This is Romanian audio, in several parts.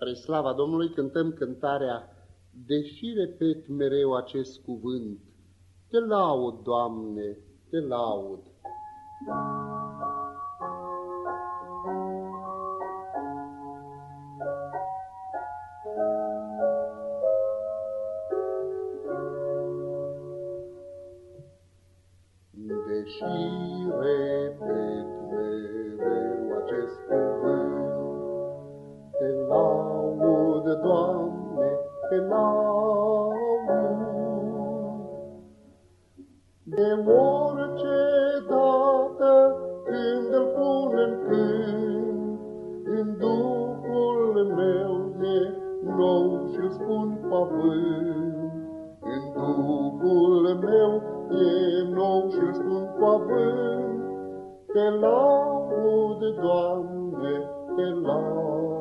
Spre slava Domnului cântăm cântarea Deși repet mereu acest cuvânt, Te laud, Doamne, Te laud. Deși repet Doamne, Te laud. De orice dată când îl pun în cânt, În Duhul meu e nou și-l spun pavânt. În Duhul meu e nou și-l spun pavânt, Te laud, Doamne, Te laud.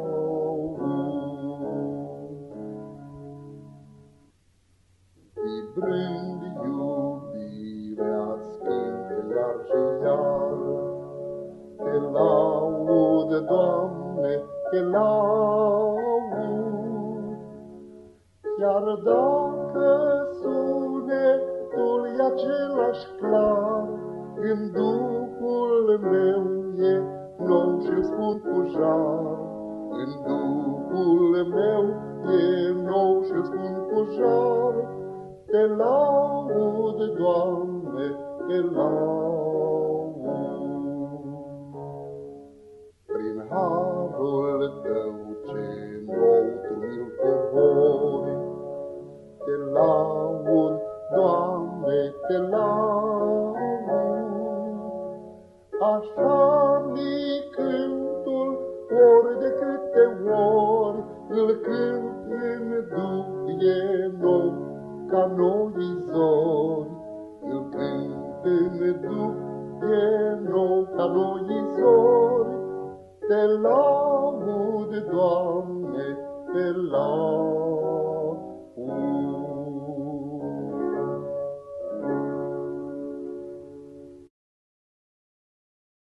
Vibrând iubirea schimb iar și iar, Te laud, Doamne, Te laud. Chiar dacă sunetul e același clar, În Duhul meu e nou și spun cu jar. În Duhul meu e nou și spun cu jar, Te laud, Doamne, Te laud. Prin harul Tău ce nou Tu mi-l cobori, Te laud, Doamne, Te laud. Așa mi cântul ori de câte ori îl cânt în duh e nou ca zori, îl cântând duc e nou ca zori. Te laud, Doamne, te laud.